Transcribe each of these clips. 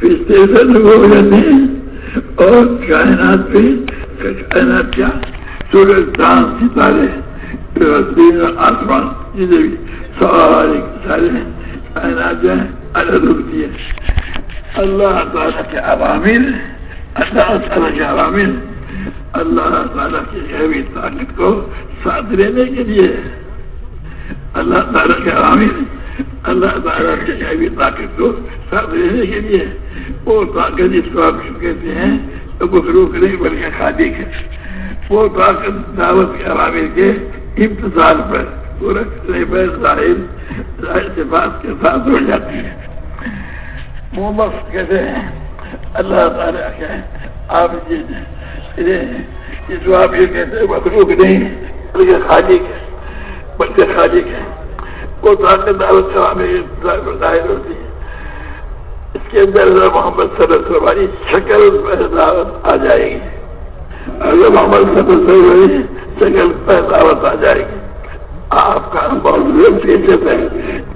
فرشتے سے لگو ہو جاتے ہیں، اور کائنات پہ کائنات کیا؟ سورج چاند ستارے آسمان، جتنے بھی سارے سارے کائنات جو ہے الگ رکتی ہے۔ اللہ تعالیٰ کے عوامل، اللہ تعالیٰ کے عوامل، اللہ تعالیٰ کی غیبی طاقت کو ساتھ لینے کے لیے، اللہ تعالیٰ کے عوامل اللہ تعالیٰ کی غیبی طاقت کو ساتھ لینے کے لیے۔ وہ طاقت جس کو آپ کہتے ہیں، تو مخلوق نہیں بلکہ خالق ہے۔ وہ طاقت دعوت کے عوامل کے امتزال پر بات کے ساتھ ہو جاتی ہے۔ محمد کہتے ہیں، اللہ تعالیٰ کے آپ جی جو آپ یہ کہتے ہیں مخلوق نہیں، بلکہ خالق ہے، بلکہ خالق ہے۔ وہ طاقت دعوت کا ظاہر ہوتی ہے اس کے اندر محمد صلی اللہ علیہ وسلم شکل دعوت آ جائے گی۔ اگر محمد صلی اللہ علیہ وسلم شکل پہ دعوت آ جائے گی۔ آپ کا بہت پیچھے ہے۔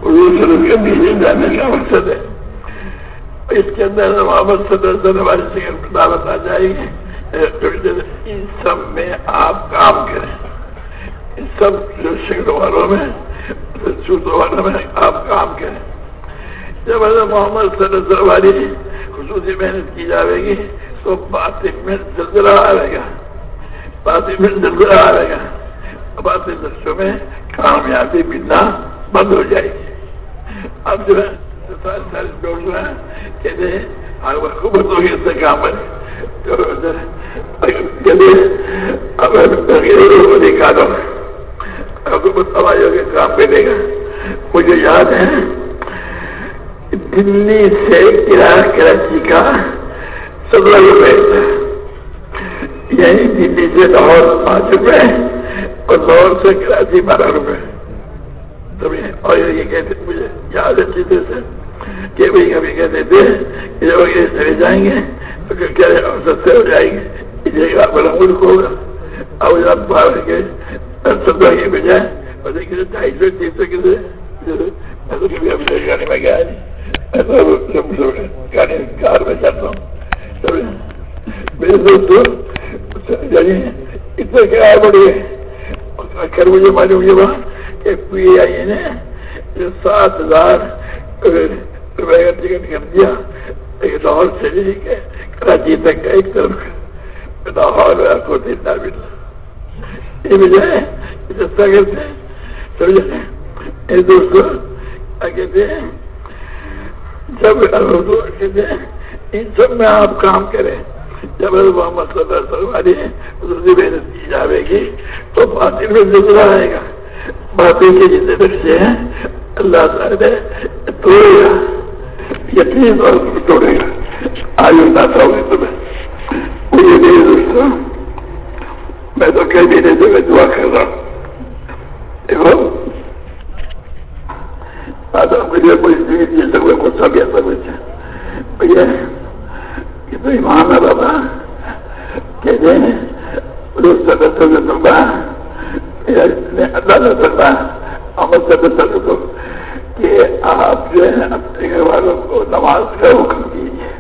حضور کے پیچھے جانے کا مقصد ہے۔ اس کے اندر محمد صلی اللہ علیہ وسلم ہماری شکل پہ دعوت آ جائے گی۔ ان سب میں آپ کام کریں۔ ان سب جو شکل میں چھوٹوں والوں میں آپ کام کریں۔ جب حضرت محمد صلی اللہ علیہ وسلم خصوصی محنت کی جائے گی، تو باطن میں زلزلہ آئے گا۔ باطن میں زلزلہ آئے گا۔ باطن درسوں میں کامیابی ملنا بند ہو جائے گی۔ اب جو ہے سارے سارے لوگ جو ہیں کہتے ہیں حکومت ہوگی اس سے کام بنے نکالو حکومت ہماری کے کام ملے گا۔ مجھے یاد ہے، دلی سے کرایہ کراچی کا سترہ روپئے یعنی دلی سے لاہور پانچ روپئے اور لاہور سے کراچی بارہ روپئے اور یہ کہتے مجھے یاد اچھی طرح سے۔ کہ بھائی کبھی کہتے تھے کہ جب یہ چلے جائیں گے تو کیا سستے ہو جائیں گے۔ اس جگہ بڑا ملک ہوگا اور آپ باہر کے سترہ کے بجائے اور مجھے معلوم یہ ہوا کہ پی آئی نے سات ہزار روپئے کا ٹکٹ کر دیا لاہور سے لے کے کراچی تک ایک طرف لاہور میں کو دینا ملا یہ بجائے سستا کرتے ہیں کہتے ہیں جب کہتے ہیں ان سب میں آپ کام کریں جب محمد صلی اللہ علیہ وسلم دوسری محنت کی جاوے گی تو باطل میں ضرور آئے گا باطل کے جتنے بچے ہیں اللہ تعالیٰ نے توڑے گا یقین طور پر توڑے گا آج بتاتا ہوں تمہیں میرے دوستوں میں تو کئی مہینے سے میں دیکھو مجھے کوئی یہ سب ایسا کچھ بھیا تو ایمان ہے بابا کہتے ہیں روز اللہ کو کہ آپ جو ہے اپنے گھر والوں کو نماز کا حکم کیجیے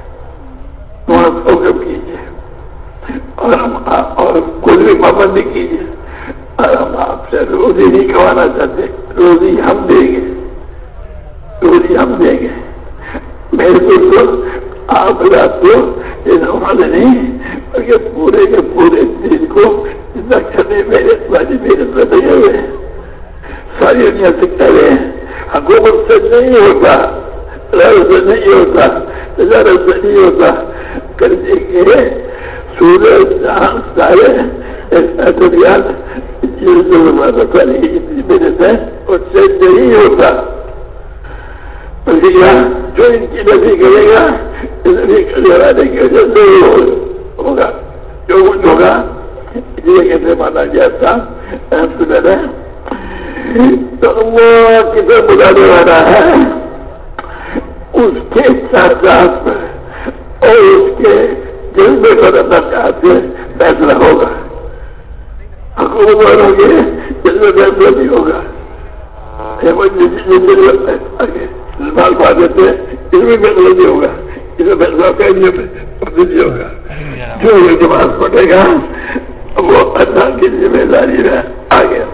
نماز کا حکم کیجیے اور ہم اور کوئی بھی پابندی کیجیے اور ہم آپ سے روزی نہیں کمانا چاہتے، روزی ہم دیں گے۔ روزی ہم دیں گے۔ میرے کو آپ رات کو یہ نماز نہیں، بلکہ پورے کے پورے دن کو جتنا میرے والی محنت میں ہوئے ہیں۔ ساری دنیا سکھتا رہے ہیں، حکومت سے نہیں ہوتا، رب سے نہیں ہوتا، تجارت سے نہیں ہوتا۔ کرنے کے سورج چاند سارے جتنی محنت نہیں ہوتا جو ان کی کرے گا کی وجہ سے ہوگا جو کچھ ہوگا یہ کیسے مانا گیا تھا تو وہ کسے بلانے والا ہے اس کے ساتھ ساتھ اور اس کے جذبے پر اللہ کا فیصلہ ہوگا فیصلہ ہوگا پا دیتے اس میں فیصلہ ہوگا ہوگا جو یہ جماعت پڑے گا، وہ اللہ کی ذمہ داری میں آ گیا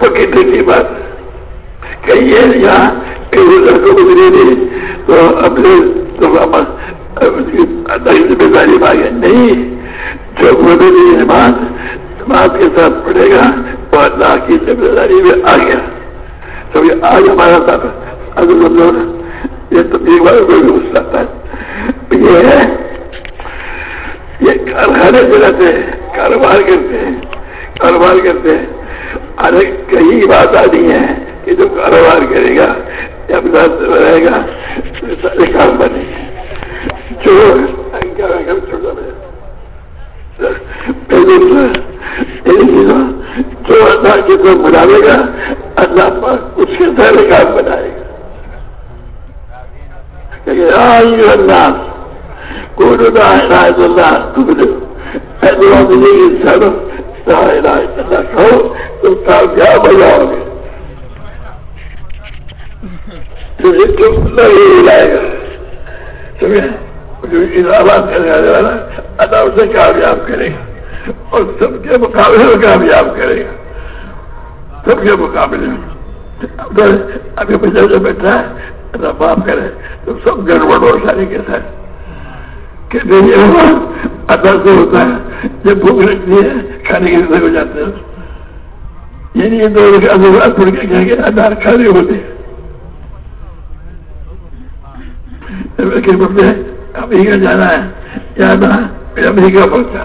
پکی بات۔ کہیے یہاں کہیں لڑکوں کو گزری نہیں، تو اپنے اللہ کی ذمہ داری میں آ گیا نہیں، جو جماعت جماعت کے ساتھ پڑے گا وہ اللہ کی ذمہ داری میں آ گیا۔ تو یہ آج ہمارا ساتھ یہ تو ایک بار کوئی غصہ آتا ہے یہ ہے، یہ کارخانے سے رہتے ہیں، کاروبار کرتے ہیں، کاروبار کرتے ہیں۔ ارے، کہیں بات آنی ہے کہ جو کاروبار کرے گا یا اپنا رہے گا سارے کام بنے۔ گا جو چھوٹا جو اللہ کی طرف بناوے گا، اللہ پاک اس کے سارے کام بنائے گا۔ الناس کہو، تم کامیاب ہو جاؤ گے۔ تجھے نہیں گا۔ جو اضافات کرنے والا اللہ اسے کامیاب کرے گا اور سب کے مقابلے میں کامیاب کرے۔ گا سب کے مقابلے میں۔ ابھی بچہ جو بیٹھا ہے، اللہ معاف کرے۔ تو سب گڑبڑ اور ساری کے ساتھ۔ کہ نہیں اللہ سے ہوتا ہے۔ جب بھوک لگتی ہے، کھانے کے لیے ہو جاتے ہیں۔ یعنی یہ دو ادھر پڑھ کے کہیں گے انار کھانے ہوتے ہیں۔ امریکہ جانا ہے، جانا پھر امریکہ پہنچا۔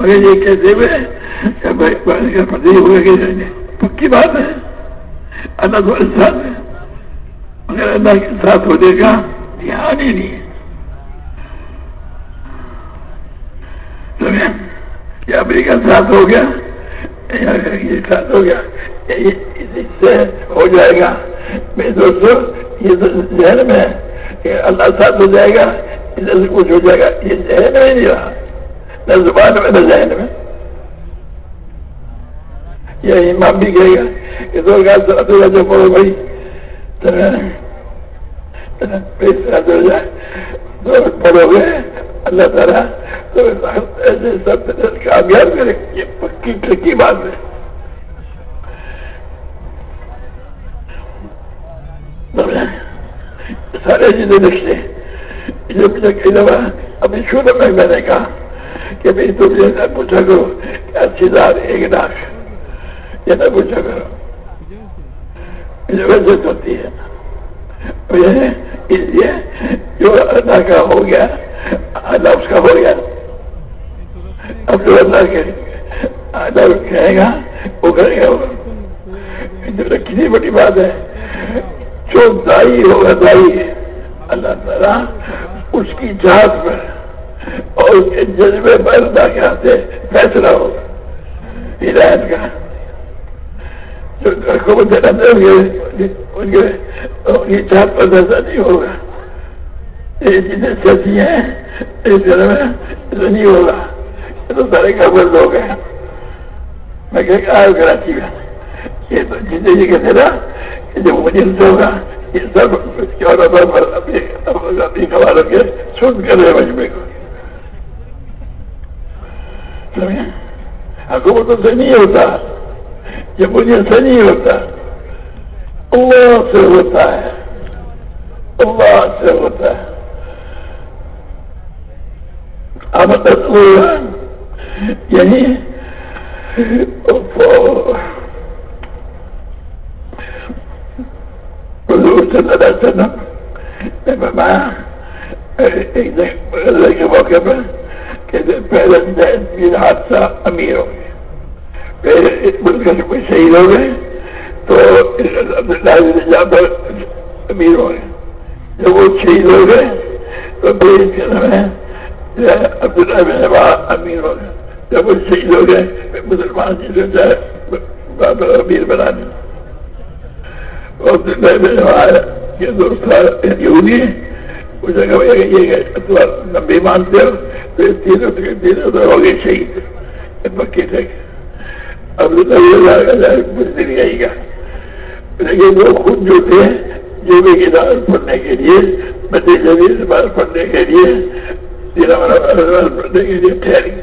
مگر یہ کہتے ہوئے پتی ہوئے کہ جائیں گے پکی بات ہے۔ اللہ تو ساتھ ہے۔ مگر اللہ کے ساتھ ہونے کا دھیان ہی نہیں ہے۔ یہ امریکہ ساتھ ہو گیا یہ ساتھ ہو گیا اس سے ہو جائے گا۔ میرے دوستوں یہ تو ذہن میں کہ اللہ ساتھ ہو جائے گا ادھر سے کچھ ہو جائے گا، یہ ذہن میں نہیں رہا۔ نہ زبان میں، نہ ذہن میں۔ یہ امام بھی کہے گا کہ دو گاڑ جو پڑھو بھائی۔ پڑھو گے، اللہ تعالیٰ تو ایسے سب کامیاب کرے۔ یہ پکی ٹکی بات ہے۔ سارے چیزیں لکھ لیں لکھتے کئی دفعہ ابھی شروع میں میں نے کہا کہ بھائی تم یہ نہ پوچھا کرو کہ اچھی دار ایک لاکھ یہ نہ پوچھا کرو۔ وجہ ہوتی ہے اس لیے جو اللہ کا ہو گیا، اللہ اس کا ہو گیا۔ اب جو اللہ کے، اللہ کہے گا، وہ کرے گا۔ کتنی بڑی بات ہے جو دائی ہوگا دائی۔ اللہ تعالیٰ اس کی جات پر اور اس کے جذبے پر اللہ کے ہاتھ فیصلہ ہوگا۔ ہدایت کا۔ کو دینا ان کے ان کی چاہت پر ایسا نہیں ہوگا۔ یہ چیزیں سچی ہیں، اس طرح میں ایسا نہیں ہوگا۔ یہ تو سارے خبر ہو گئے میں کہ آئے کراچی میں یہ تو چیزیں یہ کہتے نا جو مجھے سے ہوگا یہ سب اپنی کے سن کر رہے مجمے کو حکومتوں سے نہیں ہوتا یہ مجھے سے نہیں ہوتا اللہ سے ہوتا ہے اللہ سے ہوتا ہے اب یہی اللہ کے موقع پر پہلے حادثہ امیر ہو گیا شہید ہو گئے تو امیر ہو گئے جب وہ شہید ہو گئے تو امیر ہو گئے جب وہ شہید ہو گئے مسلمان جی سے امیر بنا دیں یہودی مانتے ہو، تو تینوں تینوں ہو گئے شہید۔ تھے۔ اب آئے گا۔ لیکن وہ خود جو تھے، جو بھی کتاب پڑھنے کے لیے بچے جبھی پڑھنے کے لیے پڑھنے کے لیے ٹھہر گئے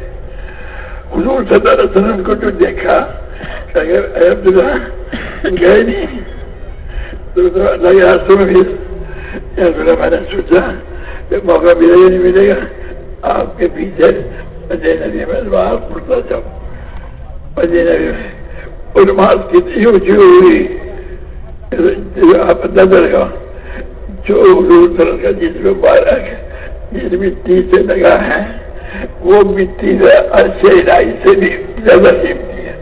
حضور صلی وسلم کو جو دیکھا اگر عبداللہ گئے نہیں؟ تو اللہ کے راستوں میں بھی میں نے سوچا کہ موقع ملے گا نہیں ملے گا آپ کے پیچھے پجے ندی میں نماز پڑھتا جاؤں پجے ندی میں اور کتنی اونچی ہوئی آپ نظر گا جو حضور کا جس میں مبارک جس مٹی سے لگا ہے وہ مٹی شہرائی سے بھی زیادہ قیمتی ہے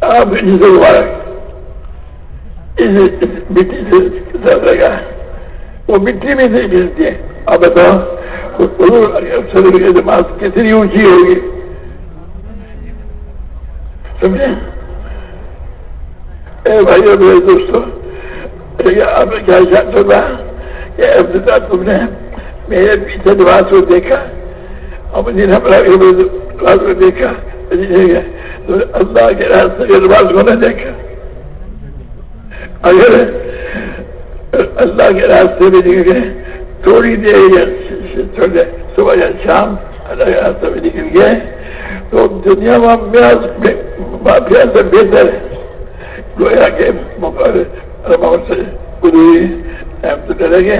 آپ جس مبارک مٹی سے لگا۔ وہ مٹی میں نہیں ملتی ہے آپ بتاؤ، حضور کی نماز کتنی اونچی ہوگی؟ سمجھے؟ اے بھائی اور میرے دوستوں آپ نے کیا شاید ہوگا کہ ابتدا تم نے میرے پیچھے نماز کو دیکھا اور مجھے نماز کو دیکھا؟ تو اللہ کے راستے کے نماز کو نہ دیکھا۔ اگر اللہ کے راستے میں نکل گئے، تھوڑی دیر یا صبح یا شام اللہ کے راستے میں نکل گئے، تو دنیا مافیا سے بہتر ہے۔ گویا کے مقابلے سے قدوری ہم تو کریں گے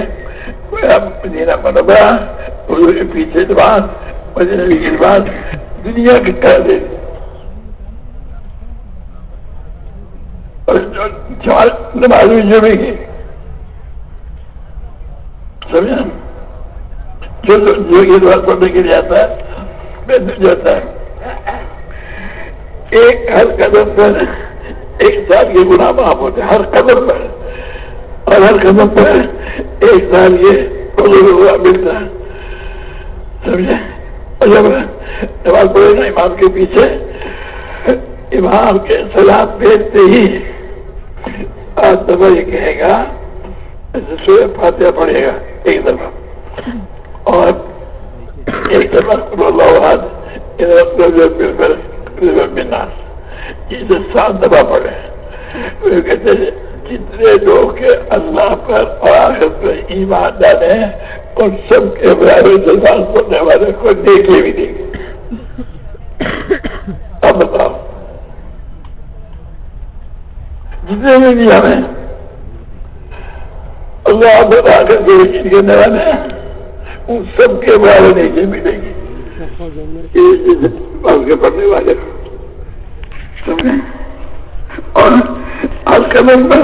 گویا مدینہ منورہ، حضور کے پیچھے نماز مدینہ کی نماز دنیا کی کر دے اور نماز بھی جو بھی سمجھا؟ جو جو یہ نماز پڑھنے کے لیے آتا ہے بہتر جاتا ہے ایک ہر قدم پر ایک سال یہ گناہ معاف ہوتے ہر قدم پر۔ اور ہر قدم پر ایک سال یہ ہوا ملتا ہے۔ سمجھے اور جب نماز پڑھے نا، امام کے پیچھے، امام کے سلام بھیجتے ہی آج دفعہ یہ کہے گا سورہ فاتحہ پڑھے گا، ایک دفعہ۔ اور ایک دفعہ اللہ اسے سات دفعہ پڑے کہتے ہیں، جتنے لوگ کے اللہ پر اور آخر پر ایمان ڈالے ہیں ان سب کے برابر سلمان پڑھنے والے کو دیکھے بھی دیں گے اب بتاؤ۔ جتنے بھی بھی ہمیں اللہ پر آ کر کے کرنے والے ہیں ان سب کے برابر نیچے ملیں گے کے پڑھنے والے اور آج کا نمبر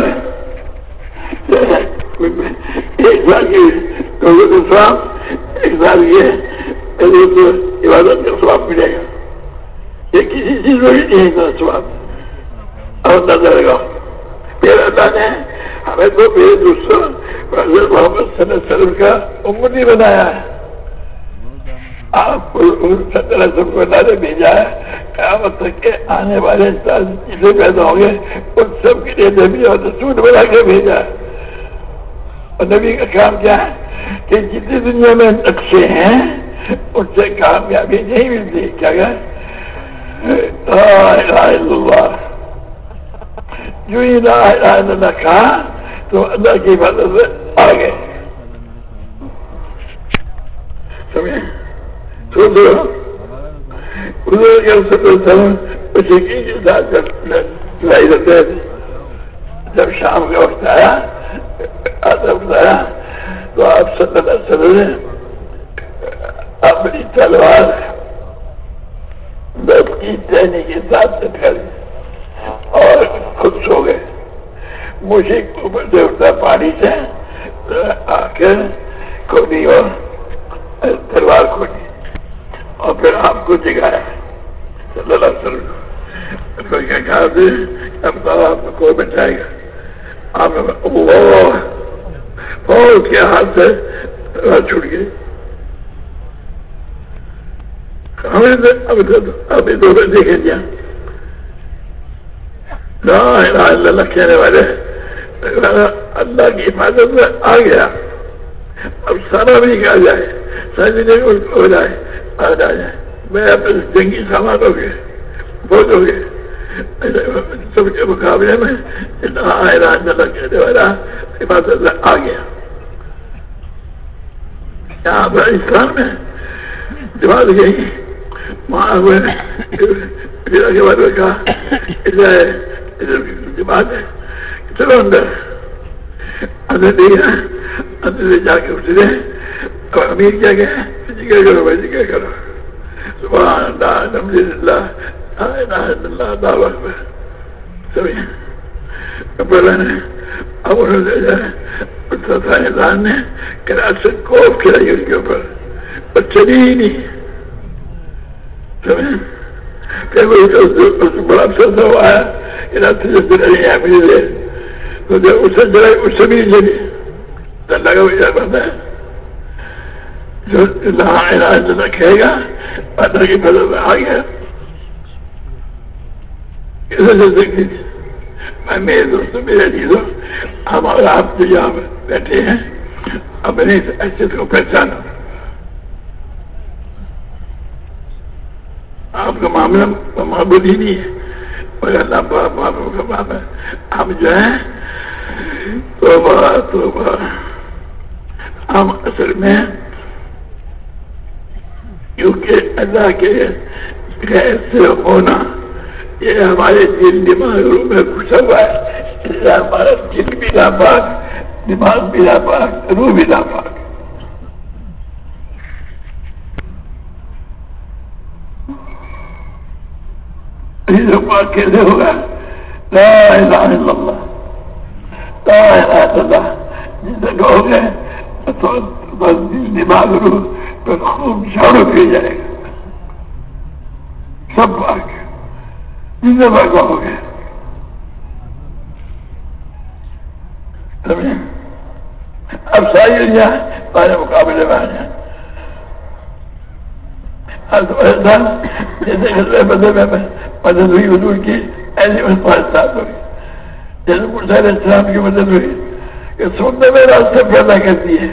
ایک سال کی سواب ایک سال یہ عبادت کا سواب ملے گا۔ یہ کسی چیز میں بھی نہیں ہے سواب اور نظر لگا پھر اللہ نے ہمیں تو میرے دوستوں محمد صلی اللہ علیہ وسلم کا عمر نہیں بنایا ہے۔ آپ کو اللہ نے بھیجا ہے۔ قیامت تک کے آنے والے جسے پیدا ہوں گے، ان سب کے لیے نبی اور رسول بنا کے بھیجا ہے۔ اور نبی کا کام کیا ہے؟ کہ جتنی دنیا میں نقشے ہیں، ان سے کامیابی نہیں ملتی۔ کیا گیا جو ہی لا الہ الا اللہ کہا، تو اللہ کی مدد سے آ گئے سمجھے جی جب شام کا وقت آیا آیا، تو آپ صلی اللہ علیہ وسلم نے اپنی تلوار کی ٹہنی کے ساتھ سے پھیل اور خود سو گئے۔ مجھے اوپر سے اٹھتا پانی سے آ کر کھولی اور تلوار کھولی اور پھر آپ کو جگایا۔ صلی اللہ علیہ وسلم۔ کوئی کیا کہا تھے اب آپ کو کوئی بچائے گا۔ آپ کے ہاتھ سے چھوٹ گئے ابھی تو دیکھیں گیا اللہ کہنے والے اللہ کی حفاظت میں آ گیا اب سارا بھی کہا جائے ساری جگہ ہو جائے آ جائے میں اپنے جنگی سامان ہو گئے بہت ہو گئے سب کے مقابلے میں حیران اللہ کہنے والا عبادت آ گیا یہاں پر اسلام میں جماعت گئی وہاں ہوئے پھر کے بعد کہا جماعت ہے چلو اندر اندر دیا اندر سے جا کے اٹھ رہے اور امیر کیا گیا ذکر کرو بھائی ذکر کرو سبحان اللہ الحمد للہ اللہ اللہ اکبر سبھی پہلے نے اب انہوں نے جو ہے اعلان نے کراچی کوف کھلائی اس کے اوپر اور چلی ہی نہیں سمجھ پھر وہ بڑا افسر ہوا ہے کہ رات تو بھی لگا ہوئی ہے۔ جو لا الہ الا اللہ کہے گا کی فضل میں آ گیا۔ میں، میرے دوستوں میرے عزیزوں، ہم اور آپ جو یہاں بیٹھے ہیں اپنے اس حیثیت کو پہچانو۔ آپ کا معاملہ معبود ہی نہیں ہے۔ اللہ معلوم کا معاملہ ہم جو ہیں توبہ توبہ ہم اصل میں کیونکہ اللہ کے غیر سے ہونا یہ ہمارے دل دماغ میں گھسا ہوا ہے ہمارا دل بھی ناپاک دماغ بھی ناپاک روح بھی ناپاک پاک کیسے ہوگا۔ لا الہ الا اللہ۔ لا الہ الا اللہ۔ جسے کہو گے، تو بس دماغ روح پر خوب جھاڑو پی جائے گا۔ سب پاک۔ جسے پاک کہو گے۔ اب ساری دنیا ہمارے مقابلے میں آ جائیں جیسے بدے میں مدد ہوئی حضور کی ایسی مسئلہ ساتھ ہوئی۔ جیسے مرسا علیہ السلام کی مدد ہوئی کہ سننے میں راستے پیدا کرتی ہے۔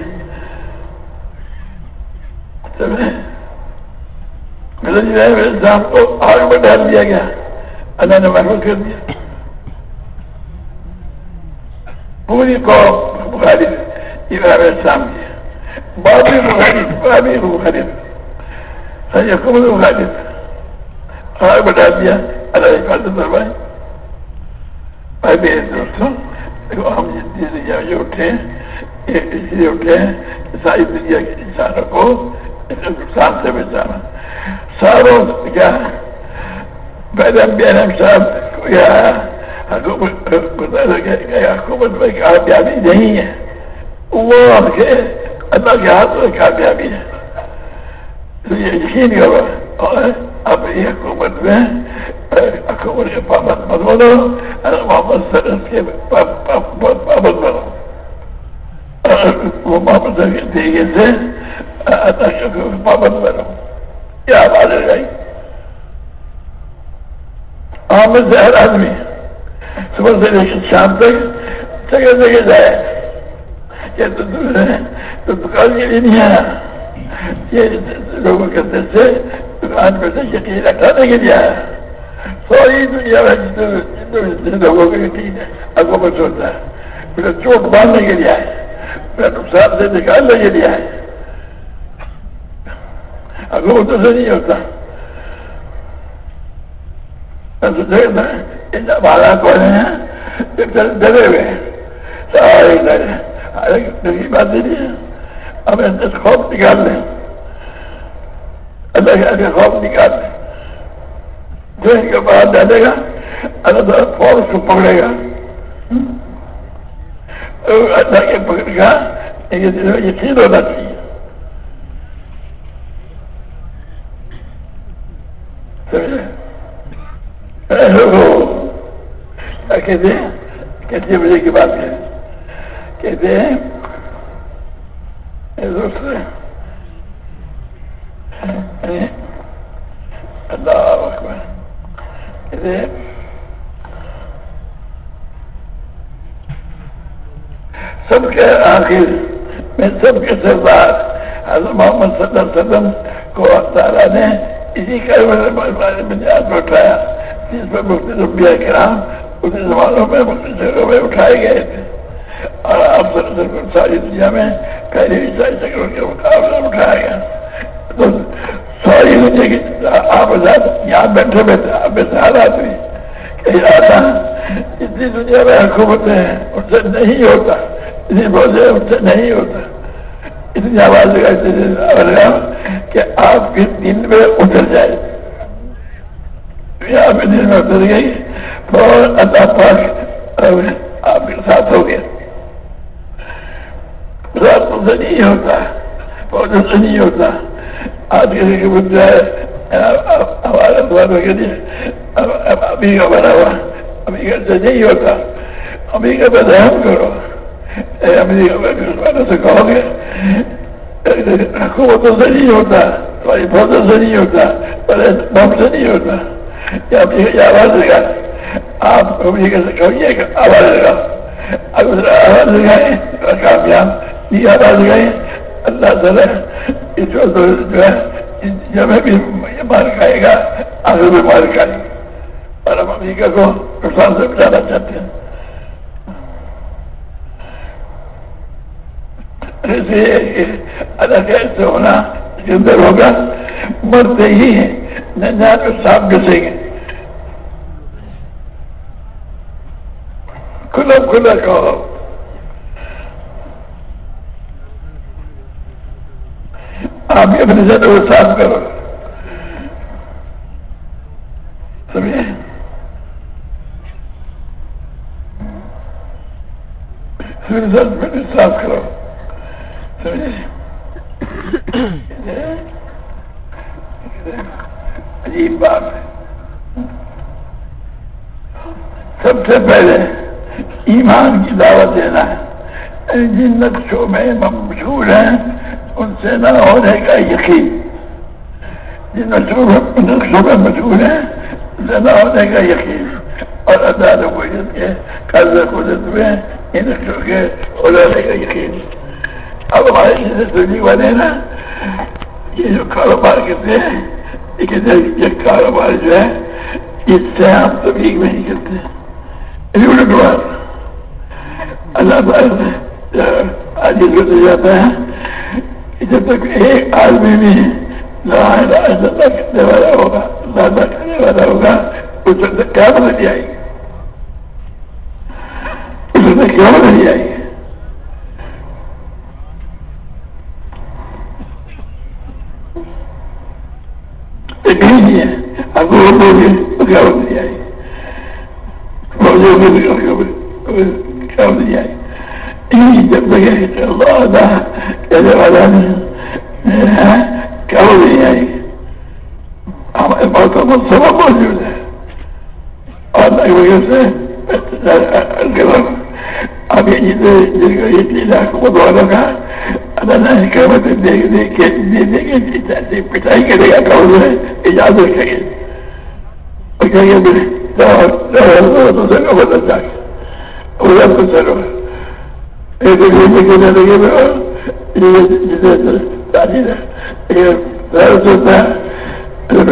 السلام کو آگ میں ڈال دیا گیا۔ اللہ نے محفوظ کر دیا۔ پوری قوم مخالف ابراہیم السلام کی۔ بابی مخالف بابی مخالف سید مخالف آگ بٹا دیا، اللہ حفاظت فرمائے بھائی میرے دوستوں ہم جتنی دنیا میں اٹھے اس لیے اٹھے، ساری دنیا کے انسانوں کو نقصان سے بچانا۔ ساروں کیا؟ پہلے ہم بیرم صاحب کو حکومت حکومت میں کامیابی نہیں ہے۔ وہ اللہ کے ہاتھ میں کامیابی ہے۔ تو یقین ہوگا اور اب یہ حکومت میں حکومت کے پابند مت بنو اور محمد سرس کے پابند بنو وہ محمد سر کے طریقے سے پابند بنو کیا آواز ہے بھائی احمد سے ہر آدمی صبح سے لے کر شام تک جگہ جگہ جائے کہ تو دکان کے لیے نہیں آیا یہ لوگوں کے اندر سے دکان پہ سے یقین رکھانے کے لیے آیا ساری دنیا میں جتنے لوگوں کے یقین ہے حکومت ہوتا ہے پھر چوٹ باندھنے کے لیے آئے پھر نقصان سے نکالنے کے لیے آئے حکومتوں سے نہیں ہوتا۔ ہمارا کون ہے ڈرے ہوئے سارے ڈرے بات نہیں ہے۔ ہمیں خوف نکال لیں۔ اللہ کے خوف نکال لیں دین کے بعد ڈالے گا، اللہ تعالیٰ فوج کو پکڑے گا۔ اللہ کے پکڑ گا یقین ہونا چاہیے۔ کہتے ہیں؟ کتنے بجے کی بات ہے؟ کہتے ہیں اللہ اکبر۔ سب کے آخر میں سب کے سردار حضرت محمد صلی اللہ علیہ وسلم کو تعالیٰ نے اسی کا بنیاد میں اٹھایا، جس پر مختلف کرام اس زمانوں میں مختلف جگہوں میں اٹھائے گئے تھے۔ اور آپ ساری دنیا میں پہلے بھی ساری کے مقابلہ اٹھایا گیا۔ تو ساری دنیا کی آپ یہاں بیٹھے بیٹھے آپ سارا آدمی کہیں اتنی دنیا میں حکومتیں ہیں، ان سے نہیں ہوتا۔ اتنی بہت ان سے نہیں ہوتا۔ اتنی آواز لگا کہ آپ کے دن میں اتر جائے۔ آپ کے دن میں اتر گئی۔ فور اللہ پاک آپ کے ساتھ ہو گیا۔ رات سے نہیں ہوتا فوجوں سے نہیں ہوتا۔ آج کسی کے بچہ ہے ہمارا دواروں کے لیے ابھی کا بنا ہوا ابھی کا سے نہیں ہوتا۔ ابھی کا پہ کرو۔ سے کہو گے۔ حکومتوں سے نہیں ہوتا۔ تمہاری فوجوں سے نہیں ہوتا بم سے نہیں ہوتا۔ کی آواز لگا آپ امریکہ سے کہ آواز لگا اگر آواز لگائیں کامیاب، یہ آواز لگائیں اللہ تعالیٰ اس وقت جو ہے جب بھی مار کھائے گا آگے بھی مار کھائے گا۔ اور ہم امریکہ کو نقصان سے بچانا چاہتے ہیں۔ الگ ایسے ہونا اس اندر ہوگا، مرتے ہی ہیں، نہ صاف گسیں گے۔ کھلا کھلا کہو آپ بھی اپنے سے کو صاف کرو۔ سمجھے؟ صاف کرو۔ سمجھے؟ عجیب بات ہے۔ سب سے پہلے ایمان کی دعوت دینا ہے۔ جن نقشوں میں مشہور ہیں۔ ان سے نہ ہونے کا یقین۔ جن نقشوں میں مشہور ہیں ان سے نہ ہونے کا یقین۔ اور ادار وجود کے قرض قدرت میں ان نقشوں کے ہونے کا یقین۔ اب ہمارے جیسے سنی والے نا، یہ جو کاروبار کرتے ہیں، یہ کاروبار جو ہے، اس سے ہم تبلیغ میں نہیں کرتے۔ اللہ تعالیٰ آج یہ جاتا ہے جب تک ایک آدمی بھی کرنے والا ہوگا اللہ کرنے والا ہوگا، اس وقت کیا بدل آئے گی اس وقت کیا بدل آئے گی نہیں ہے، اب وہ بولے تو کیا بدل آئے گی کیا آئے گی جب اللہ والا کیا ہو آئی ہمارے سبب موجود ہے وجہ سے اب یہ جن کو اتنی لاکھوں کا اللہ نے کے کے پٹائی کرے گا اجازت کرے اور کہیں گے دوسرے کو بدل کے ادھر تو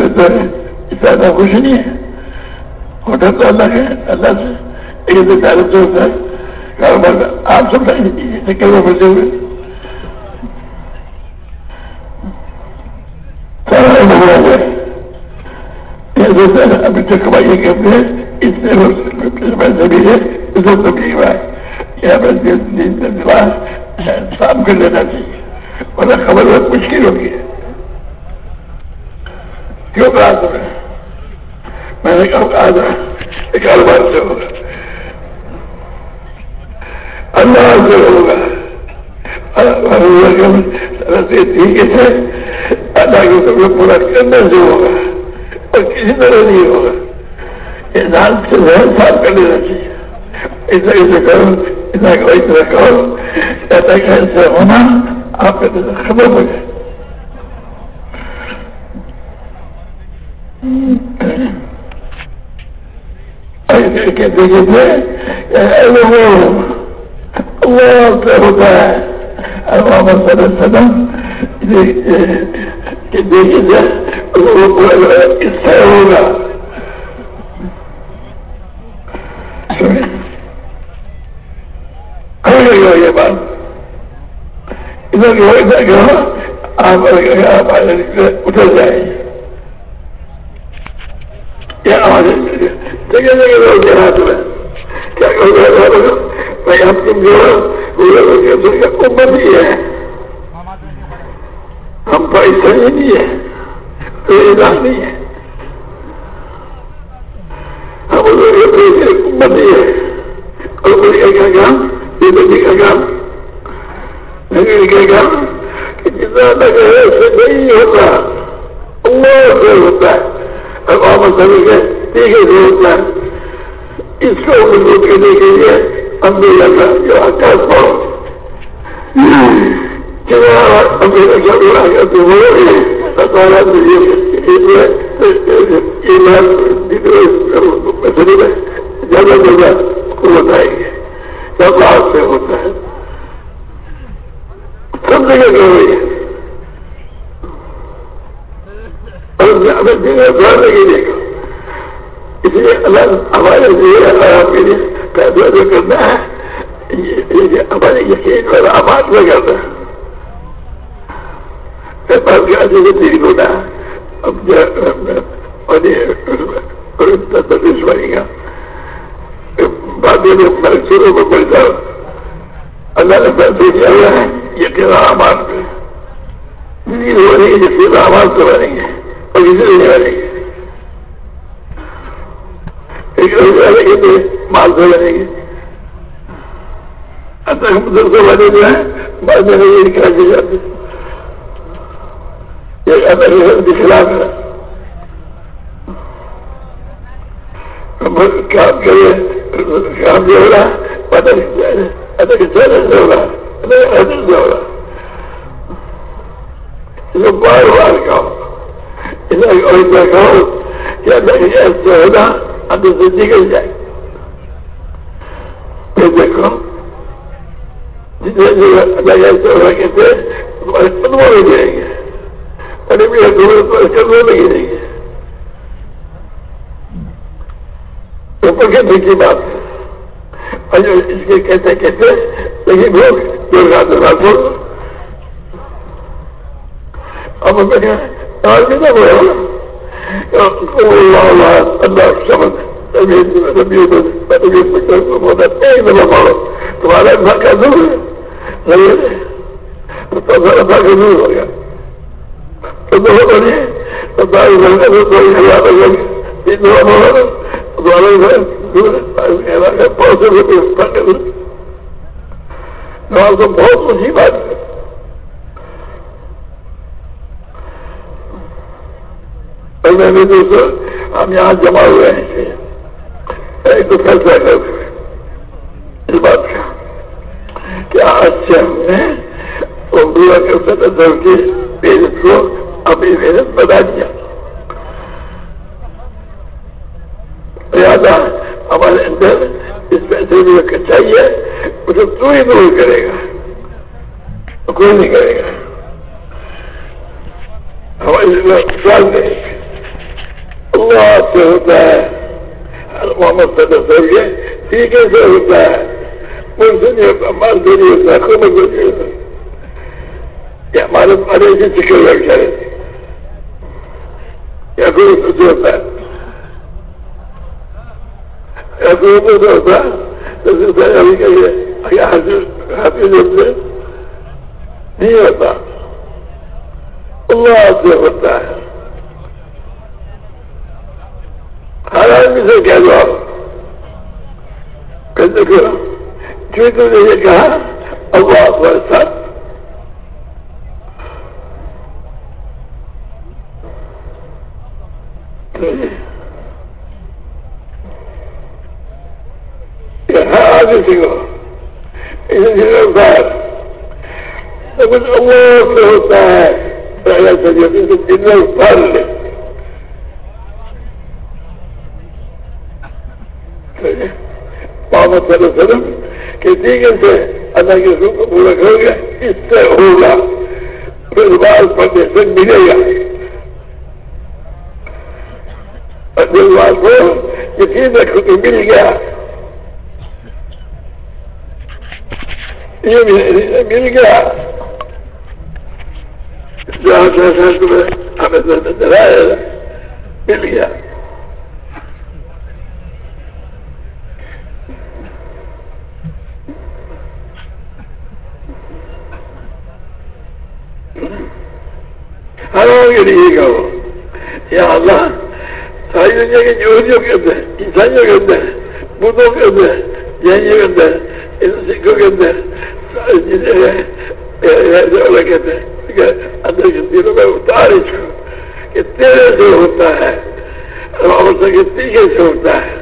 چلو لگے خوش نہیں ہے۔ ہوٹل تو اللہ ہے، اللہ سے ایک دن تعلق سے ہوتا ہے۔ کاروبار آپ سب چکر میں پھنسے ہوئے؟ ابھی تک کمائیے کہ اپنے اس سے پیسے بھی ہے، اس سے تبلیغ ہے صاف کر لینا چاہیے ورنہ خبر بہت مشکل ہوگی کیوں کہا تمہیں میں؟ نے کہا کہا تھا کاروبار سے ہوگا۔ اللہ سے ہوگا۔ ٹھیک ہے۔ اللہ کو سب لوگ پورا کرنے سے ہوگا۔ اور کسی طرح نہیں ہوگا۔ انسان سے ذہن صاف کر لینا چاہیے۔ ایسا ایسے کرو کہ ہونا آپ کے خبر ہو جائے کہتے کہتے ہوتا ہے محمد صلی اللہ کہ دیکھیے اس سے ہوگا یہ بات ادھر ادھر آپ جائیں جگہ جگہ لوگ کیا بھائی ہم تم جو امت ہی ہے۔ ہم پیسہ نہیں ہے کوئی نہیں ہے ہم امت ہی ہے اور کام یہ تو کا کام نہیں گا کہ جتنا تک ہے نہیں ہوتا۔ اللہ سے ہوتا ہے۔ اب آپ سبھی کے ٹھیک ہے ہوتا ہے۔ اس کو مضبوط کرنے کے لیے ہم بھی لگا جو آکاش پاؤ زیادہ زیادہ بتائیں گے۔ جب آپ سے ہوتا ہے۔ سب جگہ کیا ہے۔ اور بڑھنے کے لیے اس لیے اللہ ہمارے لیے اللہ آپ کے لیے فیصلہ جو کرنا ہے ہمارے یقین والا آباد میں کرتا ہے۔ تین ہونا اب تدریس بنے گا۔ بعد میں شروع میں اللہ نے فیصلے کیا ہوا ہے، یہ کہنا آباد میں نیند ہو رہی ہے، یہ آباد سے بنیں گے اور کسی نہیں بنیں گے مال سے بنے گی اچھا ہم جو بعد میں یہ کراچی جی جاتے کے خلاف ہے کام کرے کام جو ہو رہا پتہ نہیں کہ سے ہو رہا سے ہو رہا بار بار اور کہ ایسے زندگی جائے پھر دیکھو جتنے ایسے ہو تمہارے میں گے ارے میرے دونوں جائیں گے اوپر کے بات اور جو اس کے کہتے کہتے لیکن لوگ رات رات ہو اب اور بھی نہ ہوا تمہارا گھر کا دور تمہارا گھر کا دور ہو گیا تو تمہارے گھر کا دور کوئی ہزار ہو گیا بہت اونچی بات ہے میں نے دوستوں ہم یہاں جمع ہوئے ہیں۔ ایک تو فیصلہ کر اس بات کا کیا اچھا ہم نے اردو کے صدر کی محنت کو اپنی محنت بتا دیا لہٰذا ہمارے اندر اس پیسے جو چاہیے، اسے تو ہی دور کرے گا۔ کوئی نہیں کرے گا۔ ہمارے سوال کرے اللہ سے ہوتا ہے محمد صلی اللہ علیہ وسلم ٹھیکے سے ہوتا ہے۔ مل سے نہیں ہوتا مال سے نہیں ہوتا خود کو نہیں ہوتا یا ہمارے مارے سے چکر لگ جائے یا کوئی کچھ ہوتا ہے۔ ہوتا حافظ ہوتے نہیں ہوتا اللہ سے ہوتا ہے ہر آدمی سے کیا جواب کہتے کہ جو تم نے یہ کہا اللہ اکبر سب ہر آدمی سے کہو کچھ اللہ سے ہوتا ہے۔ پہلے سے جو جن پڑھ لے۔ محمد صلی اللہ علیہ وسلم کہ دیگر سے اللہ کے روح کو پورا کرو گے اس سے ہوگا۔ پھر بات پڑھنے سے ملے گا۔ اور بات کو یقین رکھو کہ مل گیا۔ یہ مل گیا۔ جہاں سے ہمیں مل گیا۔ حرام کے لیے کہو یا اللہ ساری دنیا کے جوہریوں کے اندر عیسائیوں کے اندر بدھوں کے اندر جینیوں کے اندر سکھوں کے اندر کہتے ہیں اندر دلوں میں اتار کہ تیرے سے ہوتا ہے اور سے ہوتا ہے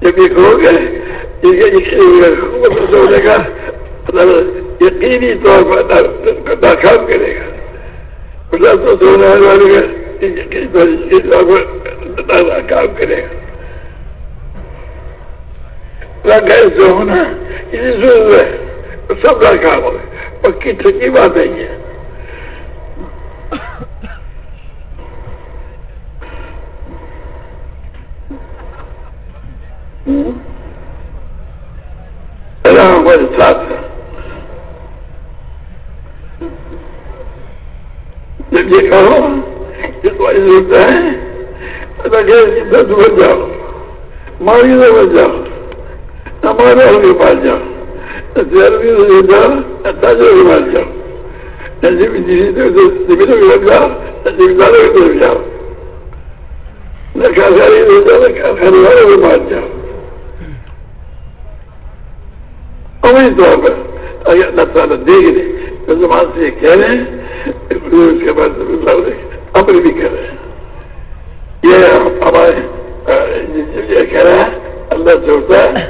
جب یہ کہو گے ہونے کا مطلب یقینی طور پر ناکام کرے گا۔ کام کرے گا ہونا سب کا کام ہو پکی ٹھکی بات نہیں ہے ہمارے ساتھ جب یہ کہو کہ تمہاری ضرورت ہے۔ جاؤ۔ ماری سے بچ جاؤ۔ ہمارے پاس جاؤ۔ زبان سے یہ کہہ رہے ہیں اس کے بعد امر بھی کر رہے ہیں یہ ہمارے کہہ رہا ہے اللہ سے ہوتا ہے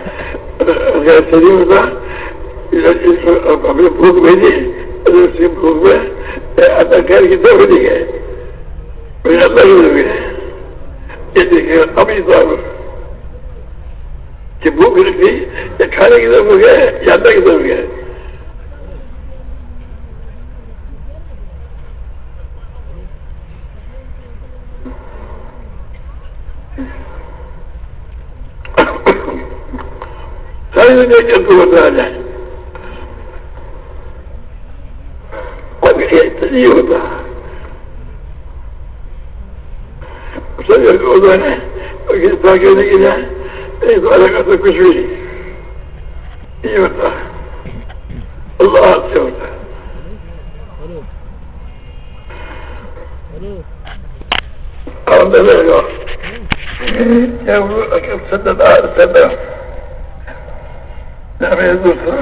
ہمیں بھوک بھیجی اس بھوک میں اللہ خیر کی دو بجے گئے۔ اللہ کی دو گئے یہ دیکھے امری طور کہ بھوک رکھی یا کھانے کی طرف گئے یا اللہ کی طرف گئے ساری دنیا کے اندر بتا جائے اب یہ نہیں ہوتا سب ہوتا ہے تاکہ نہیں جائے ایک بار کا تو کچھ بھی نہیں ہوتا اللہ سے ہوتا ہے اور دلے گا دوسرا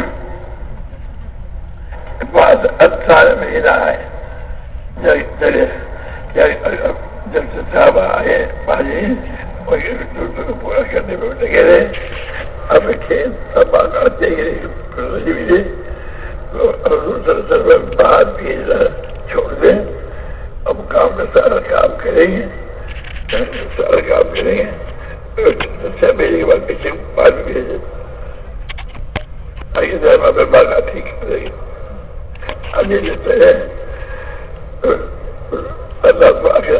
بعد الثالث إلى جب سے صحابہ آئے بعدين پورا کرنے میں لگے رہے۔ اب کھیت سب آتے گئے بعد بھی جی۔ چھوڑ دیں۔ اب کام کا سارا کام کریں گے۔ سارا کام کریں گے۔ اچھا، چھ مہینے کے بعد پیچھے بعد بھی بھیجیں آئیے صاحب میں باغا ٹھیک کرے گی اب یہ لیتے ہیں اللہ پاک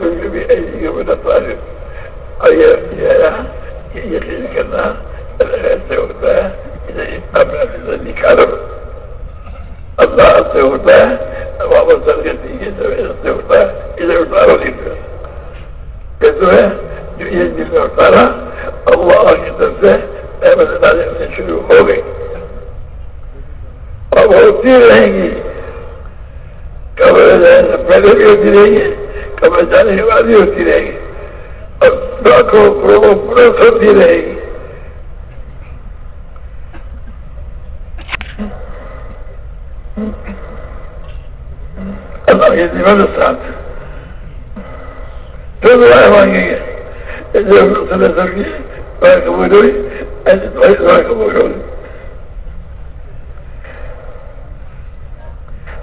تجھے بھی ایسی طالب اور یہ یقین کرنا ہوتا ہے اپنا سے نکالو۔ اللہ سے ہوتا ہے، واپس سر کے دیجیے سے ہوتا ہے ادھر اتارو نہیں پھر ہے جو یہ جس میں اتارا اللہ کی طرف سے احمد شروع ہو گئی اور وہ ہوتی رہیں گی۔ قبر پہلے بھی ہوتی رہیں گی، قبر جانے کے بعد بھی ہوتی رہے گی۔ اور لاکھوں کروڑوں پرس ہوتی رہے گی۔ اللہ کے جیون ساتھ۔ پھر دعائیں مانگیں گے۔ ایسے صلی اللہ کی، دعائیں قبول ہوئی ایسے تمہاری دعائیں قبول قبول ہوئی آپ بھی ارادہ کرو ارادہ یہ لوگ خیر بڑی چیز ہے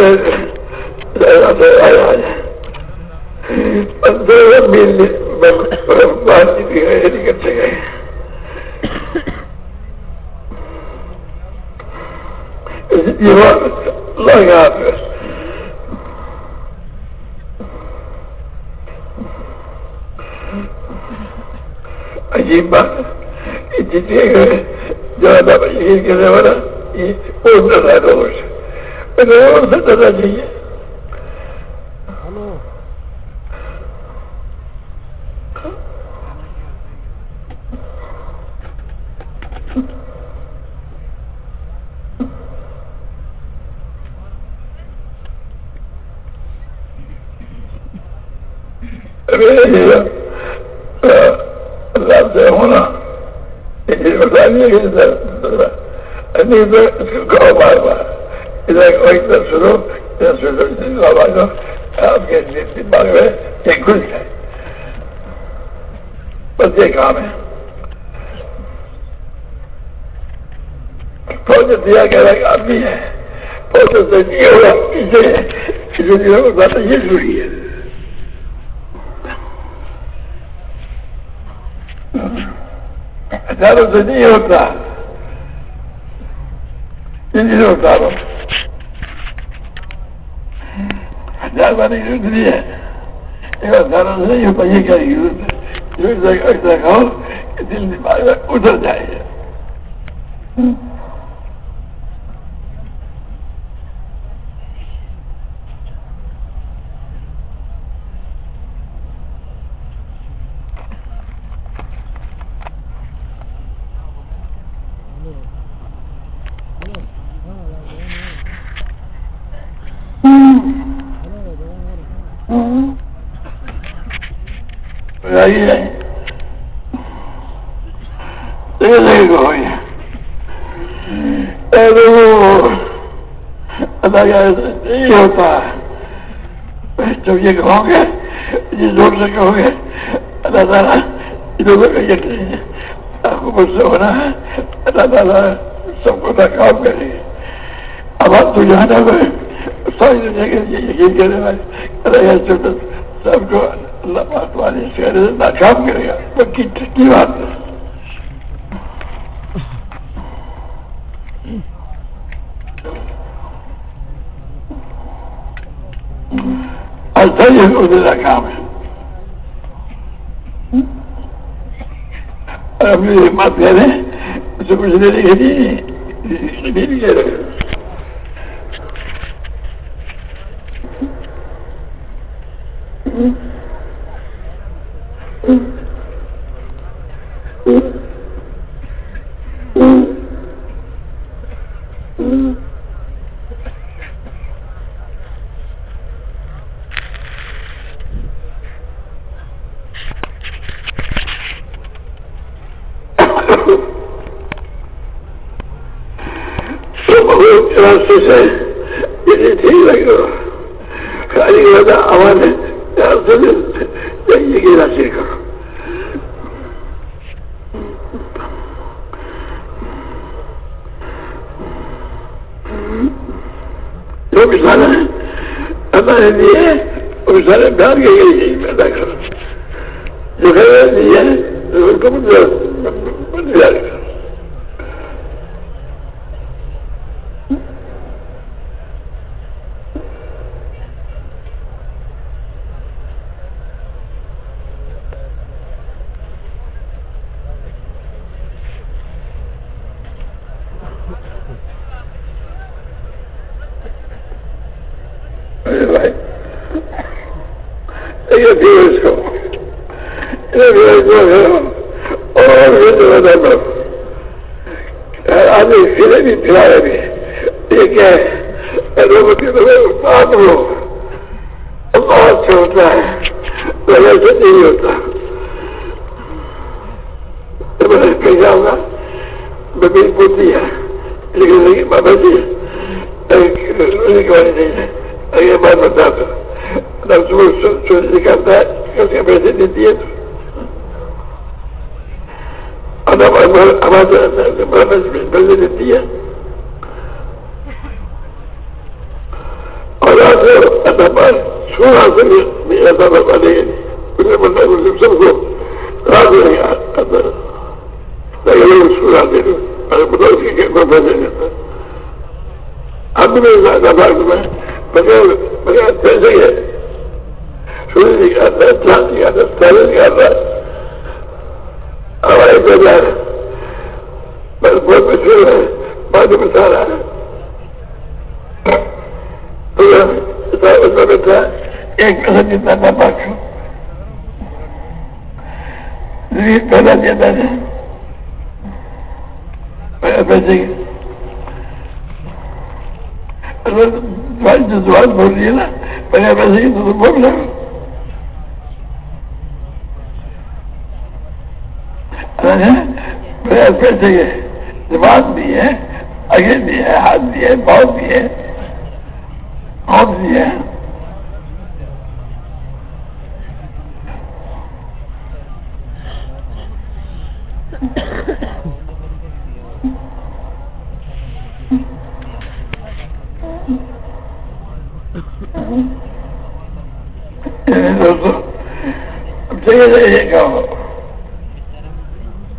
ہے۔ نہیں ہوتا عجیب بات جتنے جو یہ کہنے والا یہ بہت زیادہ روش ہے سے ڈرنا چاہیے اللہ سے ہونا کہو بار بار ادھر ایک طرف سنو آپ کے دماغ میں ایک گھس ہے۔ بس یہ کام ہے۔ فوج دیا گیا آدمی ہے فوج سے دیا ہوا اسے یہ ضروری ہے۔ اچھا، ہزاروں سے نہیں ہوتا۔ نہیں ہوتا۔ ہزار جائے ضرورت نہیں ہے۔ ہزاروں سے نہیں ہوتا کہو کہ دل دماغ میں اتر جائے نہیں ہوتا۔ جب یہ کہو گے جس زور سے کہو گے اللہ تعالیٰ لوگوں کا یقین آپ کو مجھ سے ہونا ہے۔ اللہ تعالیٰ سب کو ناکام کرے۔ اب آپ تو جانا ہوئے ساری دنیا کے لیے یقین کرنے والے۔ اللہ سب کو اللہ پاک والے چہرے سے ناکام کرے گا پکی کی بات ہے ایسا ہی میرا کام ہے۔ اپنی ہمت کہہ رہے ہیں، اسے کچھ دینے کے لیے نہیں کہہ رہے راستے سے ٹھیک لگے گا خالی زیادہ آواز یہ گیلا سیکھ کرو جو مثال ہے اللہ نے دیے وہ مثال پیار کے لیے پیدا کرو جو ہے دیے ان کو بن جائے گا آدمی پھرے بھی پھرائے بھی یہ کیا ہے بات لو بہت سے ہوتا ہے پہلے سے نہیں ہوتا کہیں جاؤں گا میں میری پوتی ہے لیکن بابا جی روزی نہیں ہے اگر بات بتا دو چوری نکالتا ہے اس کے پیسے نہیں دیے ہمارے دیتی ہے اور آج اللہ سونا سے ایسا بتا دیں گے بندہ سب کو دے دو بتاؤ اب زیادہ میں بغیر بغیر پیسے ہے سوری نکالتا ہے چاند نکالتا ہے پہلے ہے ہمارے پیسہ ہے بس بہت ہے۔ بعد میں بیٹھا ایک جتنا باقی پیسے بول رہی ہے۔ نا پہلے پیسے بول رہا پیسے کے زبان بھی ہے آگے بھی ہے ہاتھ بھی ہے بہت بھی ہے اور بھی ہے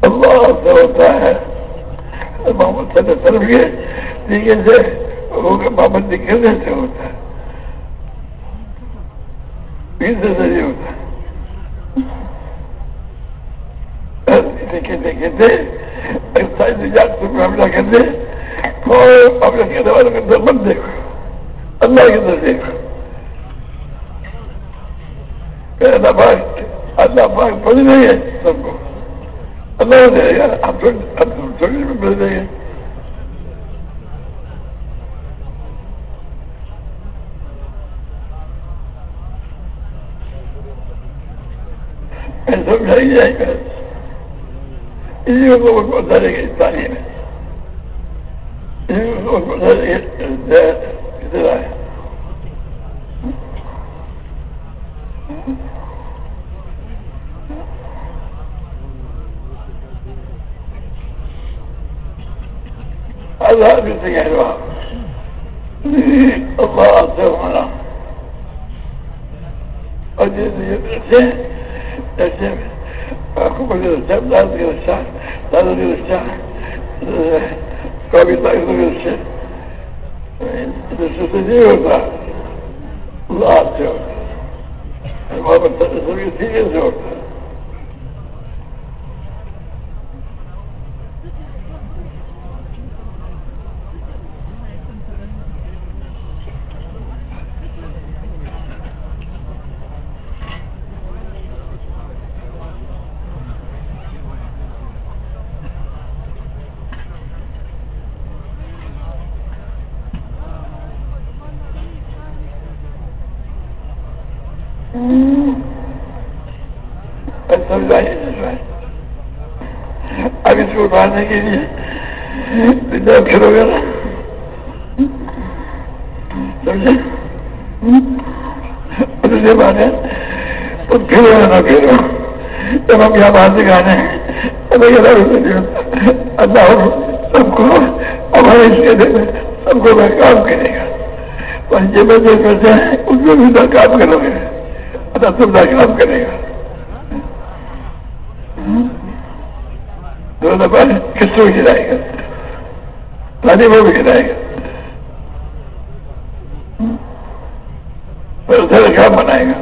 اللہ سے ہوتا ہے۔ محمد صلی اللہ علیہ وسلم کے طریقے سے پابندی کرنے سے ہوتا ہے۔ نہیں ہوتا کہتے کہتے سے معاملہ کرتے معاملہ کرنے والوں کے اندر مت دیکھو۔ اللہ کے اندر دیکھو۔ اللہ پاک اللہ پاک نہیں ہے سب کو۔ اللہ دے گا ہم میں گے سمجھائی جائے گا اسی کو بتا دے گا تعلیم ہے اسی کو اللہ بھی تیار ہوا اللہ سے ہونا اور جیسے aku boleh ucap dan diucap dan diucap kami tak itu diucap itu sesuatu juga Allah juga Muhammad tak sesuatu tiga juga اب اس کو ابھارنے کے لیے جب پھرو گے نا سمجھے بانے تو نہ جب ہم یہاں باہر سے گانے اللہ سب کو ہمارے اس کے میں سب کو میں کام کرے گا اور جب جو کرتے ہیں اس کو بھی کام کرو گے اللہ سب کام کرے گا۔ دو دفعہ کس کو گرائے گا پانی وہ بھی گرائے گا پھر ادھر کام بنائے گا۔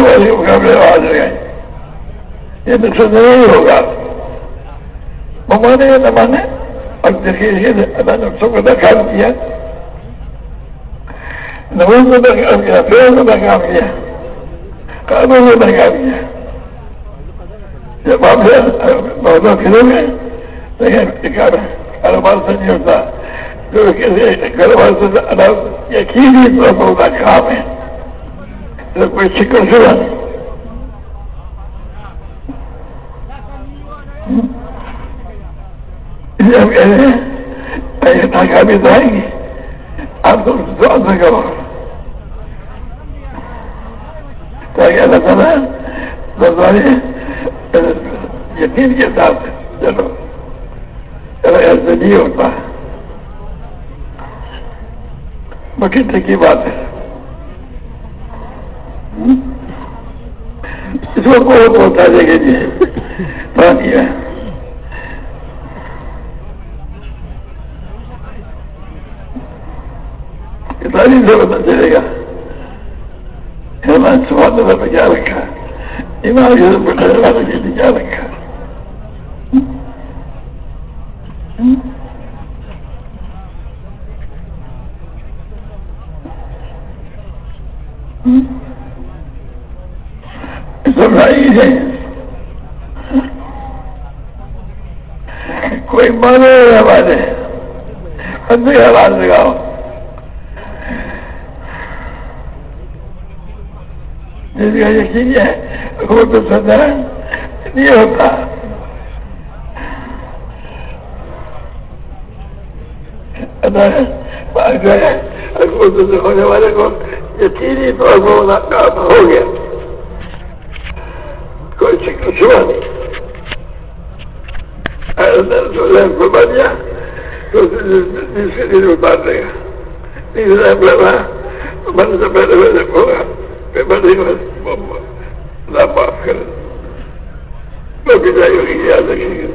والے مقابلے آواز لگائیں یہ تو نہیں ہوگا۔ وہ مانے یا نہ مانے اور اللہ نے سب کو کام کیا۔ نماز میں کام کیا پھر میں کام کیا، قانون میں کام کیا۔ جب آپ بہت پھرو گے لیکن کاروبار سے نہیں ہوتا۔ جو کاروبار سے یقینی طور پر ہوتا کام ہے کوئی شکر شدہ نہیں۔ جب کہہ رہے ہیں ناکامی تو آئیں گی آپ تو دعا سے کرو تاکہ اللہ تعالیٰ دربارے یقین کے ساتھ چلو چلو ایسے نہیں ہوتا بکیٹے کی بات ہے اس کو بہت ہوتا ہے کہ جی پانی ہے تعلیم سے پتہ چلے گا۔ ایمان سوال نے پہ کیا رکھا۔ ایمان یہ پڑھنے والے کے لیے کیا رکھا۔ سمجھائی ہے۔ کوئی مانے ہمارے اندھے آواز لگاؤ۔ جس ہے، وہ تو سدا نہیں ہوتا۔ ہونے والے کو یقینی طور پر ہو گیا۔ کوئی شکر شبہ نہیں۔ فرما دیا تو دوسرے دن اتار دے گا تیسرا پہلا من سے پہلے پہلے ہوگا معاف کر میں بھی جائے ہوگی یاد رکھیں گے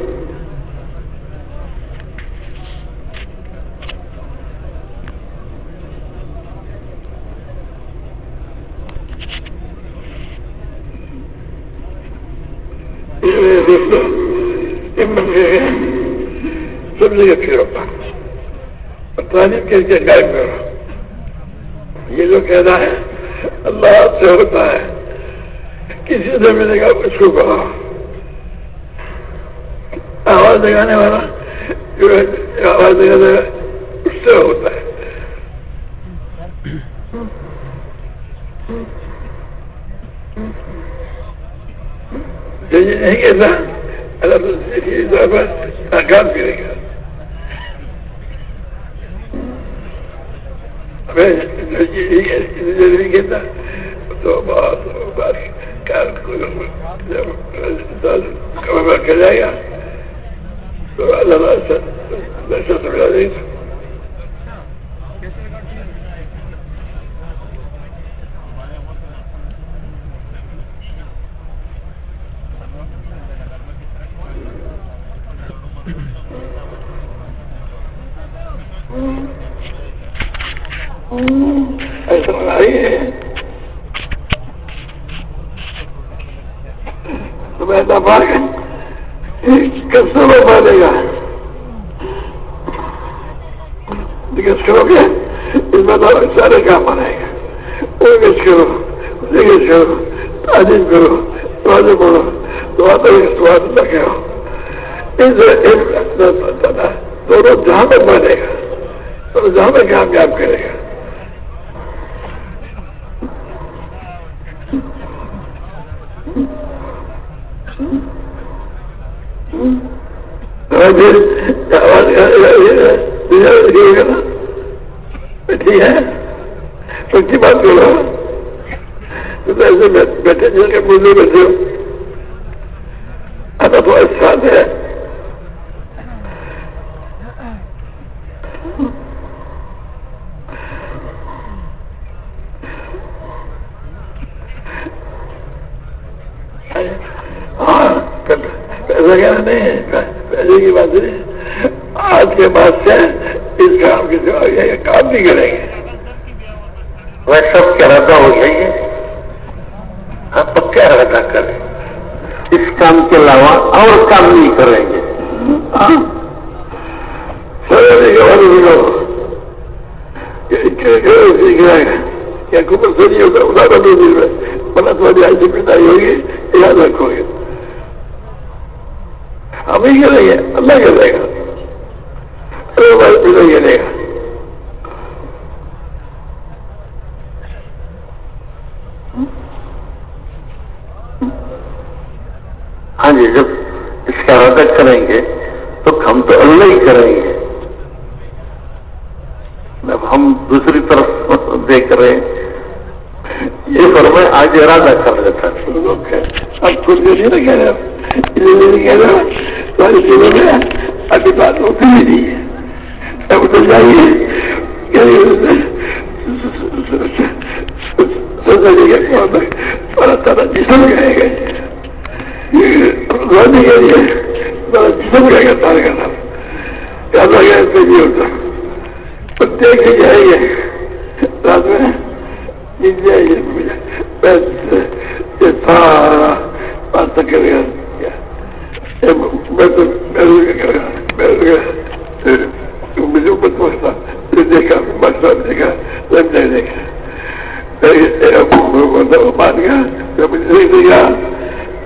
سب جگہ پھر ہوتا تعلیم کے لیے غائب کرو یہ جو کہنا ہے، اللہ سے ہوتا ہے۔ کسی سے ملے گا اس کو کرو آواز لگانے والا جو آواز لگانے والا اس سے ہوتا ہے۔ یہ نہیں کہتا اللہ کام کرے گا۔ کہتا تو بہت کر جائے گا تو اللہ سے ملا دیں گے ایسا لڑائی ہے تو میں دبا کب سے وہ بنے گا لکس کرو گے اس میں تو سارے کام بنائے گا وہ کس کرو لکس کرو تعلیم کرو دعا پڑھو دعا تو سواد ہو دونوں جہاں تک بنے گا تو جہاں میں کامیاب کرے گا۔ ٹھیک ہے سچی بات کرو تو ایسے بیٹھے جن کے مجھے بیٹھے ہو ادا تو احساس ہے۔ ہاں، پیسہ نہیں ہے پیسے کی بات نہیں آج کے بعد سے اس کام کی کام نہیں کریں گے۔ وہ سب کیا رہتا ہو چاہیے آپ کیا رہتا کریں؟ اس کام کے علاوہ اور کام نہیں کریں گے۔ کیا سے نہیں بنا تمہاری ہوگی، یاد رکھو گے ہم ہی کریں گے اللہ کرے گا۔ ارے بھائی پٹائی کرے گا۔ ہاں جی جب اس کا ارادہ کریں گے تو ہم تو اللہ ہی کریں گے۔ اب ہم دوسری طرف دیکھ رہے ہیں۔ یہ فرمائے، آج ارادہ کر لیتا اب کچھ نہیں کہہ رہا میں ابھی بات ہوتی ہی نہیں ہے۔ اب تو جائیے۔ بڑا سارا جسم گئے گا۔ رونے کے لیے بڑا جسم گئے گا سارے کا نام کیا لگا اس میں نہیں ہوتا دیکھ کے جائیں گے رات میں نیند جائے گی سارا بات کرے گا میں تو مجھے اوپر پہنچتا دیکھا مسئلہ دیکھا رنگ نہیں دیکھا مان گیا مجھے نہیں دیکھا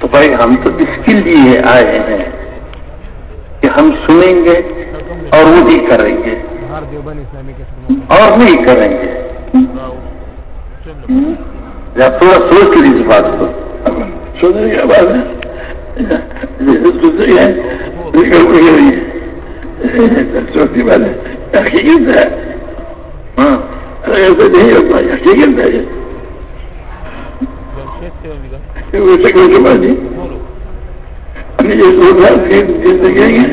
تو بھائی ہم تو اس کے لیے آئے ہیں کہ ہم سنیں گے اور وہی کریں گے۔ اور نہیں کریں گے۔ یا تھوڑا سوچ لی اس بات کو۔ بعد سوچتی بات؟ ہے۔ ہاں ایسے نہیں ہوتا۔ حقیقت ہے ویسے کوئی سمجھ نہیں زندگی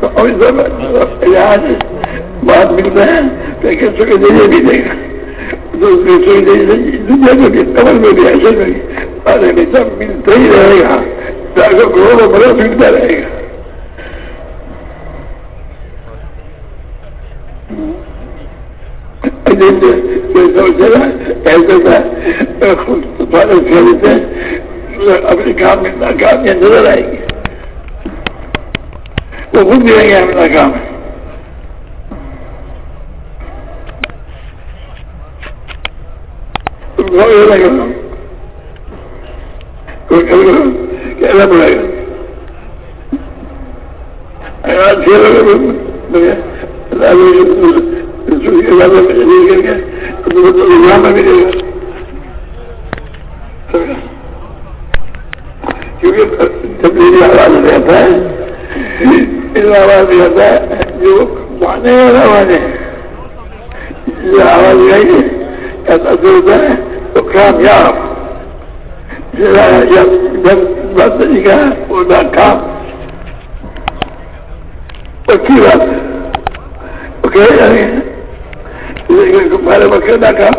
تو آج بات ملتا ہے ذریعے بھی دے گا دنیا میں بھی میں بھی ایسے میں بھی سب ملتا ہی رہے گا کروڑوں برس ملتا رہے گا دکھائی دیتے ایسے تھا خود تمہارے کھیلتے اپنے کام میں ناکامیاں نظر آئیں گی۔ وہ خود بھی گے ہم ناکام کہنا پڑے گا ملے گا کیونکہ جب آواز رہتا ہے آواز رہتا ہے جو مانے والا مانے آواز گئی ایسا ہوتا ہے تو کامیاب جب بات نہیں کہا وہ ناکام بات ہے وہ کہہ جائیں گے ہمارے کا